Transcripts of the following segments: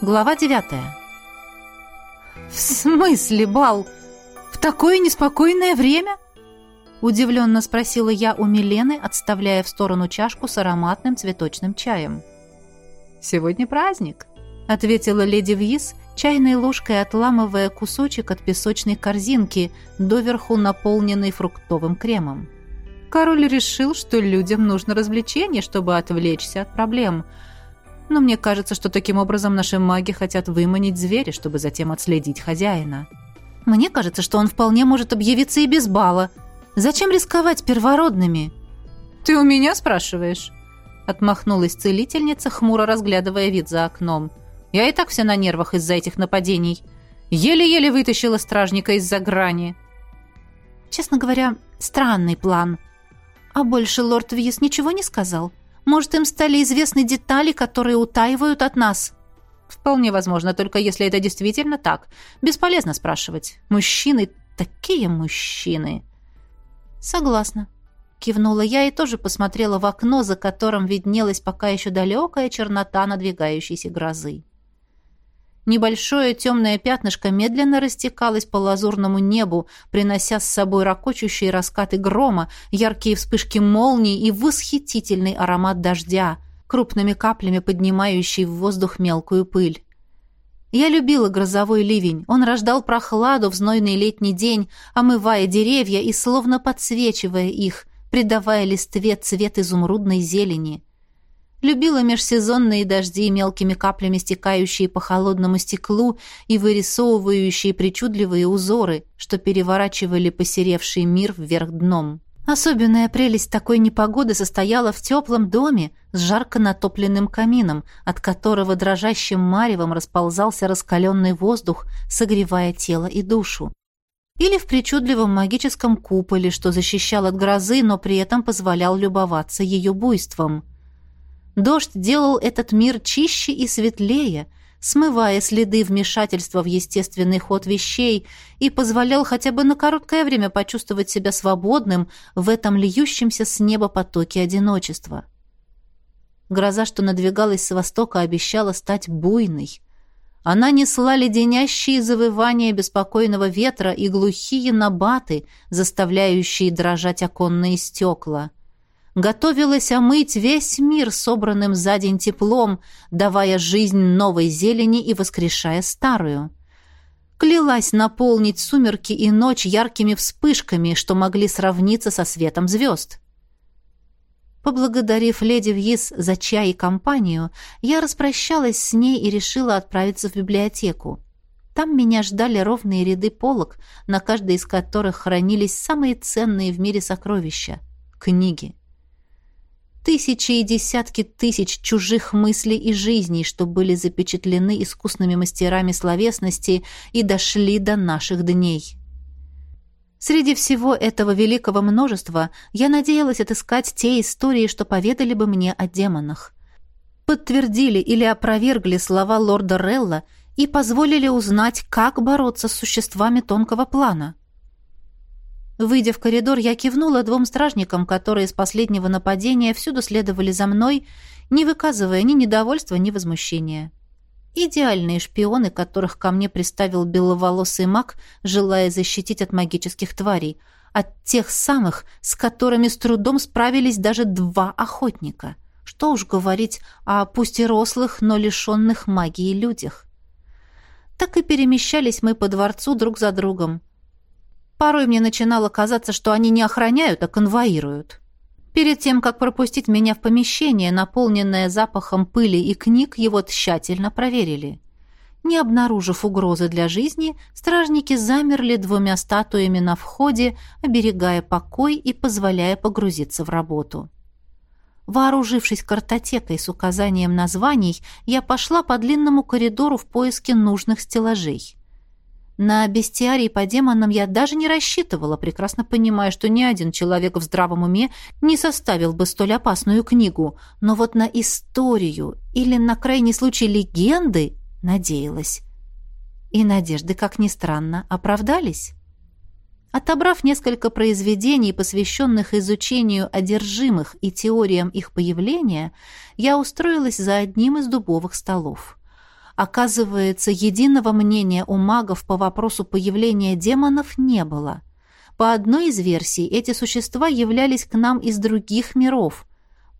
Глава девятая. «В смысле, бал? В такое неспокойное время?» Удивленно спросила я у Милены, отставляя в сторону чашку с ароматным цветочным чаем. «Сегодня праздник», — ответила леди Виз, чайной ложкой отламывая кусочек от песочной корзинки, доверху наполненной фруктовым кремом. Король решил, что людям нужно развлечение, чтобы отвлечься от проблем. Но мне кажется, что таким образом наши маги хотят выманить зверя, чтобы затем отследить хозяина. Мне кажется, что он вполне может объявиться и без бала. Зачем рисковать первородными? Ты у меня спрашиваешь? Отмахнулась целительница, хмуро разглядывая вид за окном. Я и так вся на нервах из-за этих нападений. Еле-еле вытащила стражника из-за грани. Честно говоря, странный план. А больше лорд Вьюс ничего не сказал? Может, им стали известны детали, которые утаивают от нас? Вполне возможно, только если это действительно так. Бесполезно спрашивать. Мужчины такие мужчины. Согласна. Кивнула я и тоже посмотрела в окно, за которым виднелась пока еще далекая чернота надвигающейся грозы. Небольшое темное пятнышко медленно растекалось по лазурному небу, принося с собой ракочущие раскаты грома, яркие вспышки молний и восхитительный аромат дождя, крупными каплями поднимающий в воздух мелкую пыль. Я любила грозовой ливень. Он рождал прохладу в знойный летний день, омывая деревья и словно подсвечивая их, придавая листве цвет изумрудной зелени. Любила межсезонные дожди, мелкими каплями стекающие по холодному стеклу и вырисовывающие причудливые узоры, что переворачивали посеревший мир вверх дном. Особенная прелесть такой непогоды состояла в теплом доме с жарко натопленным камином, от которого дрожащим маревом расползался раскаленный воздух, согревая тело и душу. Или в причудливом магическом куполе, что защищал от грозы, но при этом позволял любоваться ее буйством – Дождь делал этот мир чище и светлее, смывая следы вмешательства в естественный ход вещей и позволял хотя бы на короткое время почувствовать себя свободным в этом льющемся с неба потоке одиночества. Гроза, что надвигалась с востока, обещала стать буйной. Она несла леденящие завывания беспокойного ветра и глухие набаты, заставляющие дрожать оконные стекла готовилась омыть весь мир собранным за день теплом, давая жизнь новой зелени и воскрешая старую. Клялась наполнить сумерки и ночь яркими вспышками, что могли сравниться со светом звезд. Поблагодарив леди Вьис за чай и компанию, я распрощалась с ней и решила отправиться в библиотеку. Там меня ждали ровные ряды полок, на каждой из которых хранились самые ценные в мире сокровища — книги тысячи и десятки тысяч чужих мыслей и жизней, что были запечатлены искусными мастерами словесности и дошли до наших дней. Среди всего этого великого множества я надеялась отыскать те истории, что поведали бы мне о демонах. Подтвердили или опровергли слова лорда Релла и позволили узнать, как бороться с существами тонкого плана. Выйдя в коридор, я кивнула двум стражникам, которые с последнего нападения всюду следовали за мной, не выказывая ни недовольства, ни возмущения. Идеальные шпионы, которых ко мне приставил беловолосый маг, желая защитить от магических тварей, от тех самых, с которыми с трудом справились даже два охотника. Что уж говорить о пусть и рослых, но лишенных магии людях. Так и перемещались мы по дворцу друг за другом. Порой мне начинало казаться, что они не охраняют, а конвоируют. Перед тем, как пропустить меня в помещение, наполненное запахом пыли и книг, его тщательно проверили. Не обнаружив угрозы для жизни, стражники замерли двумя статуями на входе, оберегая покой и позволяя погрузиться в работу. Вооружившись картотекой с указанием названий, я пошла по длинному коридору в поиске нужных стеллажей. На бестиарий по демонам я даже не рассчитывала, прекрасно понимая, что ни один человек в здравом уме не составил бы столь опасную книгу. Но вот на историю или на крайний случай легенды надеялась. И надежды, как ни странно, оправдались. Отобрав несколько произведений, посвященных изучению одержимых и теориям их появления, я устроилась за одним из дубовых столов. Оказывается, единого мнения у магов по вопросу появления демонов не было. По одной из версий, эти существа являлись к нам из других миров,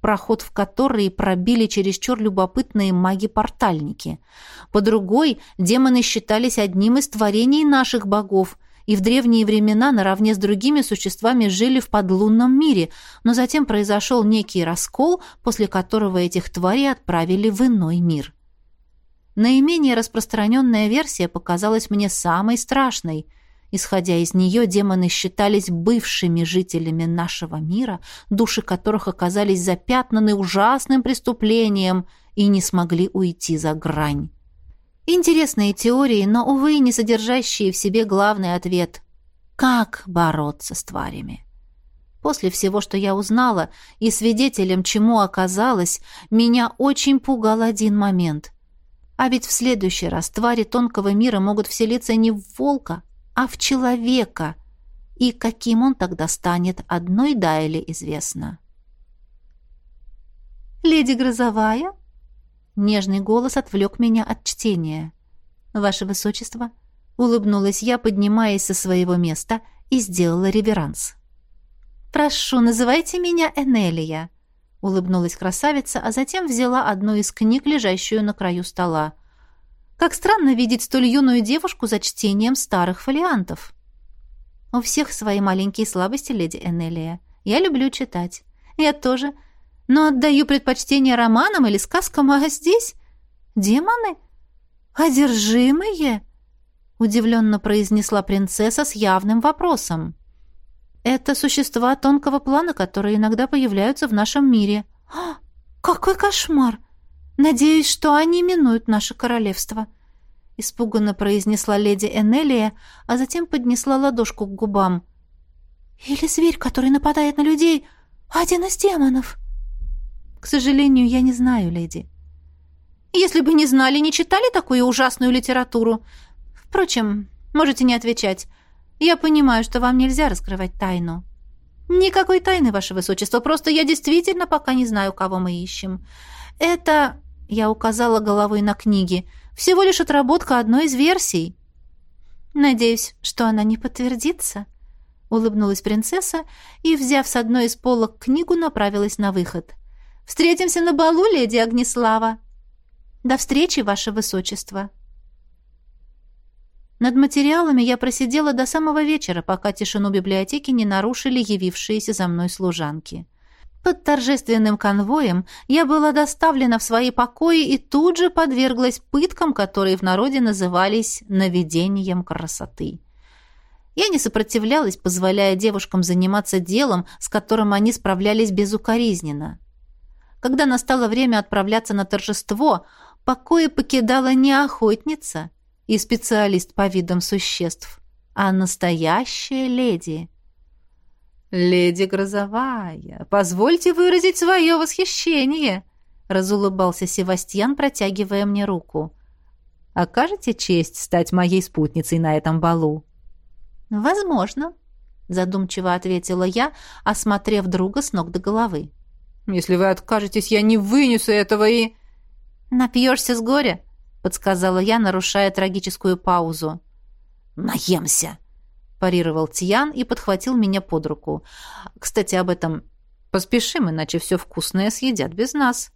проход в которые пробили чересчур любопытные маги-портальники. По другой, демоны считались одним из творений наших богов – и в древние времена наравне с другими существами жили в подлунном мире, но затем произошел некий раскол, после которого этих тварей отправили в иной мир. Наименее распространенная версия показалась мне самой страшной. Исходя из нее, демоны считались бывшими жителями нашего мира, души которых оказались запятнаны ужасным преступлением и не смогли уйти за грань. Интересные теории, но, увы, не содержащие в себе главный ответ «Как бороться с тварями?». После всего, что я узнала, и свидетелем чему оказалось, меня очень пугал один момент. А ведь в следующий раз твари тонкого мира могут вселиться не в волка, а в человека. И каким он тогда станет, одной Дайле известно. «Леди Грозовая?» Нежный голос отвлек меня от чтения. «Ваше Высочество», — улыбнулась я, поднимаясь со своего места, и сделала реверанс. «Прошу, называйте меня Энелия», — улыбнулась красавица, а затем взяла одну из книг, лежащую на краю стола. «Как странно видеть столь юную девушку за чтением старых фолиантов». «У всех свои маленькие слабости, леди Энелия. Я люблю читать. Я тоже но отдаю предпочтение романам или сказкам, а здесь демоны? Одержимые?» удивленно произнесла принцесса с явным вопросом. «Это существа тонкого плана, которые иногда появляются в нашем мире». «А, какой кошмар! Надеюсь, что они минуют наше королевство», испуганно произнесла леди Энелия, а затем поднесла ладошку к губам. «Или зверь, который нападает на людей, один из демонов». «К сожалению, я не знаю, леди». «Если бы не знали, не читали такую ужасную литературу. Впрочем, можете не отвечать. Я понимаю, что вам нельзя раскрывать тайну». «Никакой тайны, ваше высочество, просто я действительно пока не знаю, кого мы ищем. Это...» — я указала головой на книги. «Всего лишь отработка одной из версий». «Надеюсь, что она не подтвердится», — улыбнулась принцесса и, взяв с одной из полок книгу, направилась на выход. Встретимся на балу, леди Огнеслава. До встречи, ваше высочество. Над материалами я просидела до самого вечера, пока тишину библиотеки не нарушили явившиеся за мной служанки. Под торжественным конвоем я была доставлена в свои покои и тут же подверглась пыткам, которые в народе назывались «наведением красоты». Я не сопротивлялась, позволяя девушкам заниматься делом, с которым они справлялись безукоризненно. Когда настало время отправляться на торжество, покои покидала не охотница и специалист по видам существ, а настоящая леди. «Леди Грозовая, позвольте выразить свое восхищение», — разулыбался Севастьян, протягивая мне руку. «Окажете честь стать моей спутницей на этом балу?» «Возможно», — задумчиво ответила я, осмотрев друга с ног до головы. Если вы откажетесь, я не вынесу этого и...» «Напьешься с горя?» — подсказала я, нарушая трагическую паузу. «Наемся!» — парировал Тьян и подхватил меня под руку. «Кстати, об этом поспешим, иначе все вкусное съедят без нас».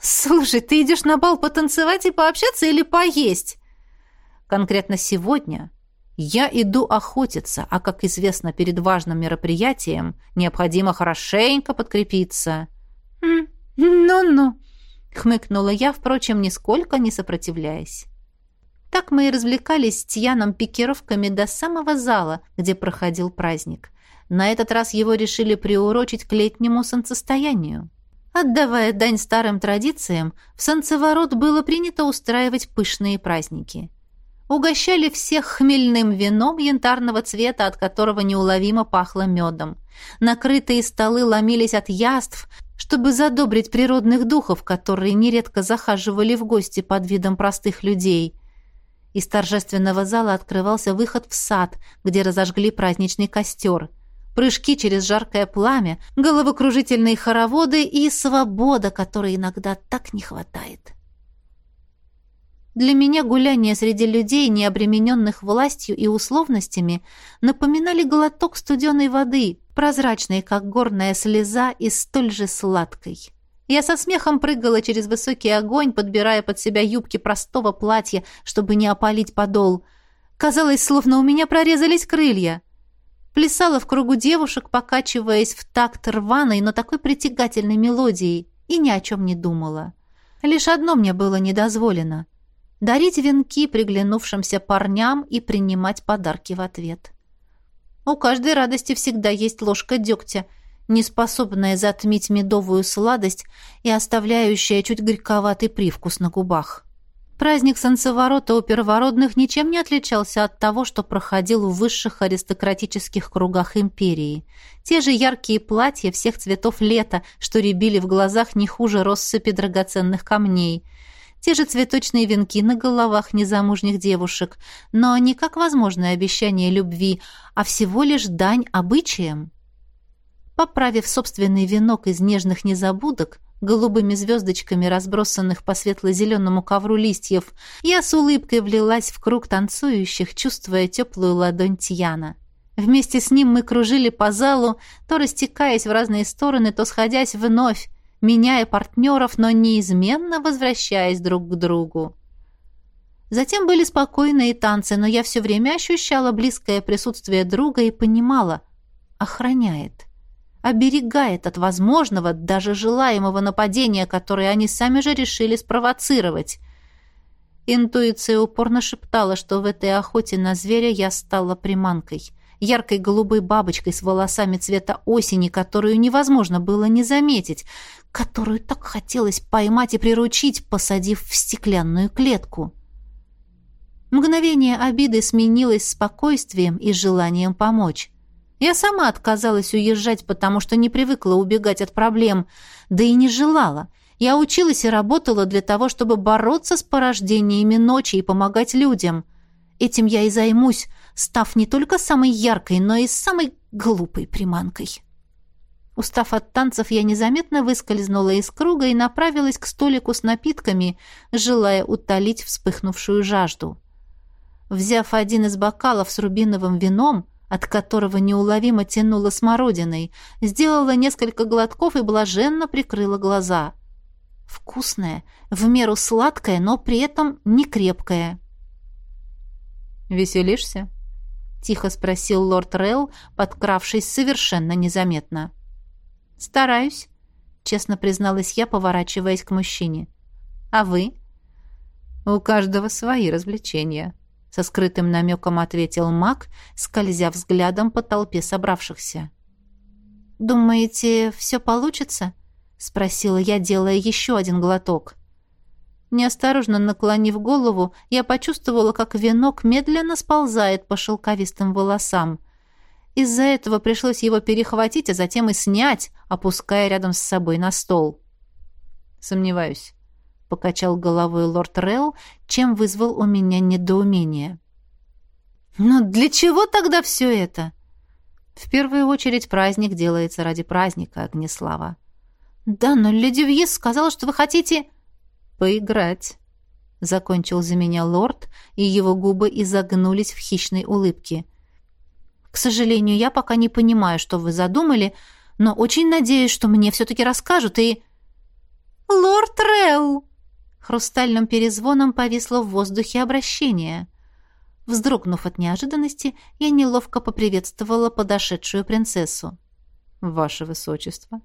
«Слушай, ты идешь на бал потанцевать и пообщаться или поесть?» «Конкретно сегодня я иду охотиться, а, как известно, перед важным мероприятием необходимо хорошенько подкрепиться». «Ну-ну», — хмыкнула я, впрочем, нисколько не сопротивляясь. Так мы и развлекались с Тьяном пикировками до самого зала, где проходил праздник. На этот раз его решили приурочить к летнему солнцестоянию. Отдавая дань старым традициям, в Солнцеворот было принято устраивать пышные праздники. Угощали всех хмельным вином янтарного цвета, от которого неуловимо пахло медом. Накрытые столы ломились от яств, чтобы задобрить природных духов, которые нередко захаживали в гости под видом простых людей. Из торжественного зала открывался выход в сад, где разожгли праздничный костер. Прыжки через жаркое пламя, головокружительные хороводы и свобода, которой иногда так не хватает. Для меня гуляния среди людей, не обремененных властью и условностями, напоминали глоток студеной воды, прозрачной, как горная слеза, и столь же сладкой. Я со смехом прыгала через высокий огонь, подбирая под себя юбки простого платья, чтобы не опалить подол. Казалось, словно у меня прорезались крылья. Плясала в кругу девушек, покачиваясь в такт рваной, но такой притягательной мелодией, и ни о чем не думала. Лишь одно мне было недозволено — дарить венки приглянувшимся парням и принимать подарки в ответ. У каждой радости всегда есть ложка дегтя, неспособная затмить медовую сладость и оставляющая чуть горьковатый привкус на губах. Праздник солнцеворота у первородных ничем не отличался от того, что проходил в высших аристократических кругах империи. Те же яркие платья всех цветов лета, что рябили в глазах не хуже россыпи драгоценных камней – те же цветочные венки на головах незамужних девушек, но не как возможное обещание любви, а всего лишь дань обычаям. Поправив собственный венок из нежных незабудок, голубыми звездочками разбросанных по светло-зеленому ковру листьев, я с улыбкой влилась в круг танцующих, чувствуя теплую ладонь Тьяна. Вместе с ним мы кружили по залу, то растекаясь в разные стороны, то сходясь вновь, меняя партнеров, но неизменно возвращаясь друг к другу. Затем были спокойные танцы, но я все время ощущала близкое присутствие друга и понимала — охраняет, оберегает от возможного, даже желаемого нападения, которое они сами же решили спровоцировать. Интуиция упорно шептала, что в этой охоте на зверя я стала приманкой — яркой голубой бабочкой с волосами цвета осени, которую невозможно было не заметить, которую так хотелось поймать и приручить, посадив в стеклянную клетку. Мгновение обиды сменилось спокойствием и желанием помочь. Я сама отказалась уезжать, потому что не привыкла убегать от проблем, да и не желала. Я училась и работала для того, чтобы бороться с порождениями ночи и помогать людям. Этим я и займусь, став не только самой яркой, но и самой глупой приманкой. Устав от танцев, я незаметно выскользнула из круга и направилась к столику с напитками, желая утолить вспыхнувшую жажду. Взяв один из бокалов с рубиновым вином, от которого неуловимо тянуло смородиной, сделала несколько глотков и блаженно прикрыла глаза. Вкусное, в меру сладкое, но при этом не крепкое. «Веселишься?» — тихо спросил лорд Релл, подкравшись совершенно незаметно. — «Стараюсь», — честно призналась я, поворачиваясь к мужчине. «А вы?» «У каждого свои развлечения», — со скрытым намеком ответил маг, скользя взглядом по толпе собравшихся. «Думаете, все получится?» — спросила я, делая еще один глоток. Неосторожно наклонив голову, я почувствовала, как венок медленно сползает по шелковистым волосам. Из-за этого пришлось его перехватить, а затем и снять, опуская рядом с собой на стол. «Сомневаюсь», — покачал головой лорд Релл, чем вызвал у меня недоумение. «Но для чего тогда все это?» «В первую очередь праздник делается ради праздника, Огнеслава». «Да, но леди Вьес сказала, что вы хотите...» «Поиграть», — закончил за меня лорд, и его губы изогнулись в хищной улыбке. К сожалению, я пока не понимаю, что вы задумали, но очень надеюсь, что мне все-таки расскажут и...» «Лорд Релл!» Хрустальным перезвоном повисло в воздухе обращение. Вздрогнув от неожиданности, я неловко поприветствовала подошедшую принцессу. «Ваше высочество!»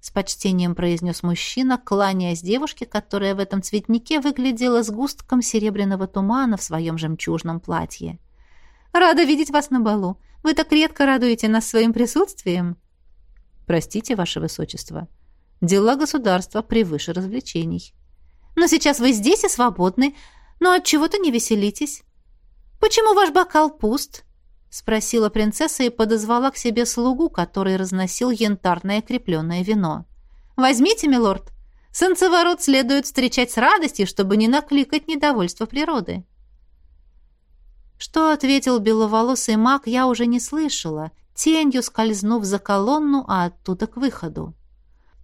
С почтением произнес мужчина, кланяясь девушке, которая в этом цветнике выглядела сгустком серебряного тумана в своем жемчужном платье. «Рада видеть вас на балу. Вы так редко радуете нас своим присутствием». «Простите, ваше высочество. Дела государства превыше развлечений». «Но сейчас вы здесь и свободны. Но от чего то не веселитесь?» «Почему ваш бокал пуст?» — спросила принцесса и подозвала к себе слугу, который разносил янтарное крепленное вино. «Возьмите, милорд. Солнцеворот следует встречать с радостью, чтобы не накликать недовольство природы». Что ответил беловолосый маг, я уже не слышала, тенью скользнув за колонну, а оттуда к выходу.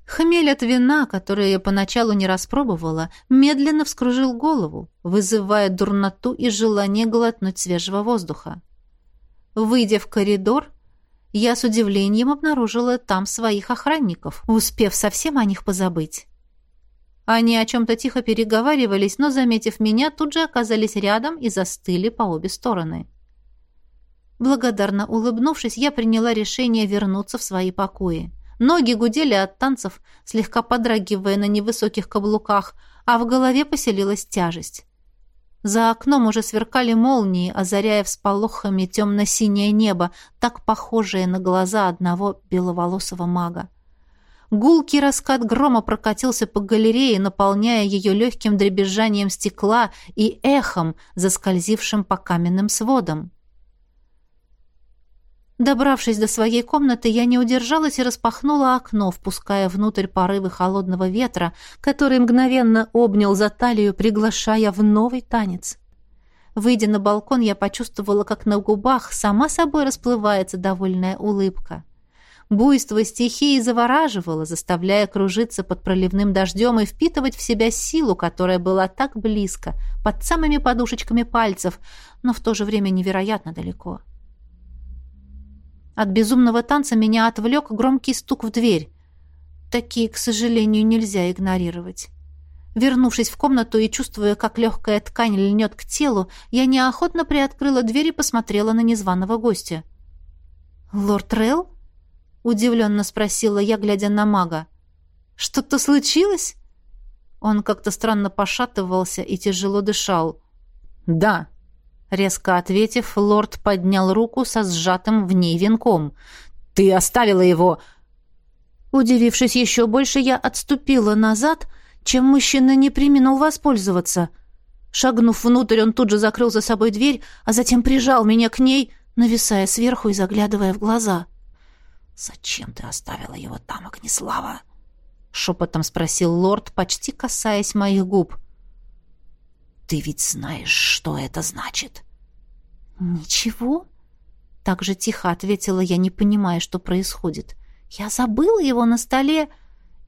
Хмель от вина, которое я поначалу не распробовала, медленно вскружил голову, вызывая дурноту и желание глотнуть свежего воздуха. Выйдя в коридор, я с удивлением обнаружила там своих охранников, успев совсем о них позабыть. Они о чем-то тихо переговаривались, но, заметив меня, тут же оказались рядом и застыли по обе стороны. Благодарно улыбнувшись, я приняла решение вернуться в свои покои. Ноги гудели от танцев, слегка подрагивая на невысоких каблуках, а в голове поселилась тяжесть. За окном уже сверкали молнии, озаряя всполохами темно-синее небо, так похожее на глаза одного беловолосого мага. Гулкий раскат грома прокатился по галерее, наполняя ее легким дребезжанием стекла и эхом, заскользившим по каменным сводам. Добравшись до своей комнаты, я не удержалась и распахнула окно, впуская внутрь порывы холодного ветра, который мгновенно обнял за талию, приглашая в новый танец. Выйдя на балкон, я почувствовала, как на губах сама собой расплывается довольная улыбка. Буйство стихии завораживало, заставляя кружиться под проливным дождем и впитывать в себя силу, которая была так близко, под самыми подушечками пальцев, но в то же время невероятно далеко. — от безумного танца меня отвлек громкий стук в дверь. Такие, к сожалению, нельзя игнорировать. Вернувшись в комнату и чувствуя, как легкая ткань льнет к телу, я неохотно приоткрыла дверь и посмотрела на незваного гостя. «Лорд Релл?» — удивленно спросила я, глядя на мага. «Что-то случилось?» Он как-то странно пошатывался и тяжело дышал. «Да», Резко ответив, лорд поднял руку со сжатым в ней венком. «Ты оставила его!» Удивившись еще больше, я отступила назад, чем мужчина не применил воспользоваться. Шагнув внутрь, он тут же закрыл за собой дверь, а затем прижал меня к ней, нависая сверху и заглядывая в глаза. «Зачем ты оставила его там, Огнеслава?» — шепотом спросил лорд, почти касаясь моих губ. Ты ведь знаешь, что это значит. Ничего? Так же тихо ответила я, не понимая, что происходит. Я забыла его на столе.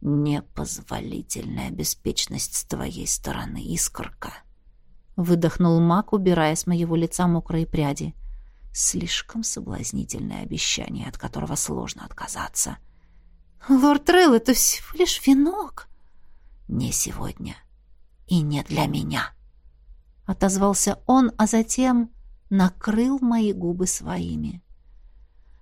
Непозволительная беспечность с твоей стороны, искорка. Выдохнул маг, убирая с моего лица мокрые пряди. Слишком соблазнительное обещание, от которого сложно отказаться. «Лорд Релл, это всего лишь венок!» «Не сегодня. И не для меня!» отозвался он, а затем накрыл мои губы своими.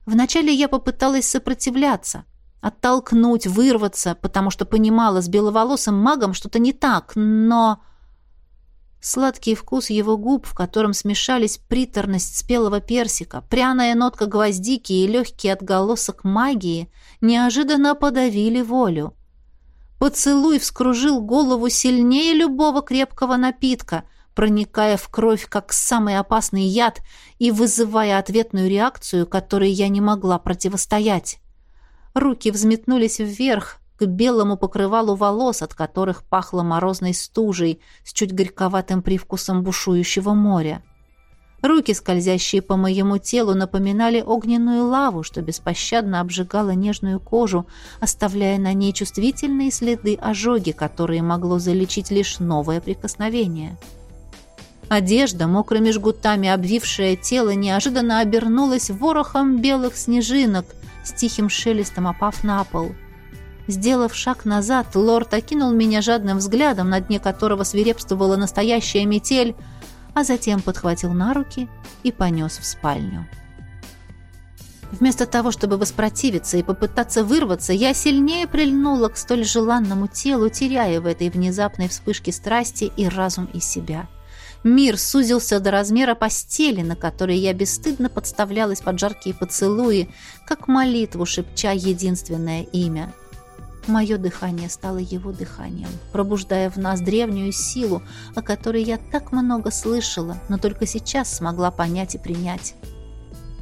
Вначале я попыталась сопротивляться, оттолкнуть, вырваться, потому что понимала, с беловолосым магом что-то не так, но... Сладкий вкус его губ, в котором смешались приторность спелого персика, пряная нотка гвоздики и легкий отголосок магии, неожиданно подавили волю. Поцелуй вскружил голову сильнее любого крепкого напитка, проникая в кровь как самый опасный яд и вызывая ответную реакцию, которой я не могла противостоять. Руки взметнулись вверх, к белому покрывалу волос, от которых пахло морозной стужей с чуть горьковатым привкусом бушующего моря. Руки, скользящие по моему телу, напоминали огненную лаву, что беспощадно обжигала нежную кожу, оставляя на ней чувствительные следы ожоги, которые могло залечить лишь новое прикосновение. — Одежда, мокрыми жгутами обвившая тело, неожиданно обернулась ворохом белых снежинок, с тихим шелестом опав на пол. Сделав шаг назад, лорд окинул меня жадным взглядом, на дне которого свирепствовала настоящая метель, а затем подхватил на руки и понес в спальню. Вместо того, чтобы воспротивиться и попытаться вырваться, я сильнее прильнула к столь желанному телу, теряя в этой внезапной вспышке страсти и разум и себя. — Мир сузился до размера постели, на которой я бесстыдно подставлялась под жаркие поцелуи, как молитву шепча единственное имя. Мое дыхание стало его дыханием, пробуждая в нас древнюю силу, о которой я так много слышала, но только сейчас смогла понять и принять.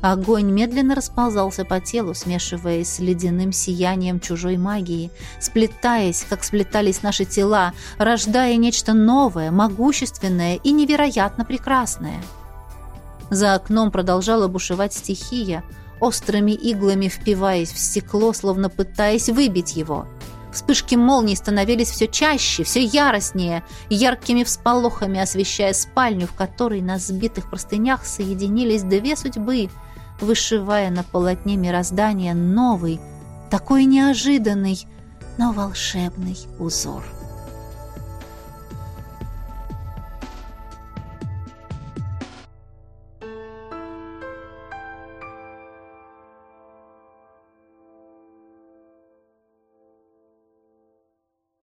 Огонь медленно расползался по телу, смешиваясь с ледяным сиянием чужой магии, сплетаясь, как сплетались наши тела, рождая нечто новое, могущественное и невероятно прекрасное. За окном продолжала бушевать стихия, острыми иглами впиваясь в стекло, словно пытаясь выбить его. Вспышки молний становились все чаще, все яростнее, яркими всполохами освещая спальню, в которой на сбитых простынях соединились две судьбы, вышивая на полотне мироздания новый, такой неожиданный, но волшебный узор.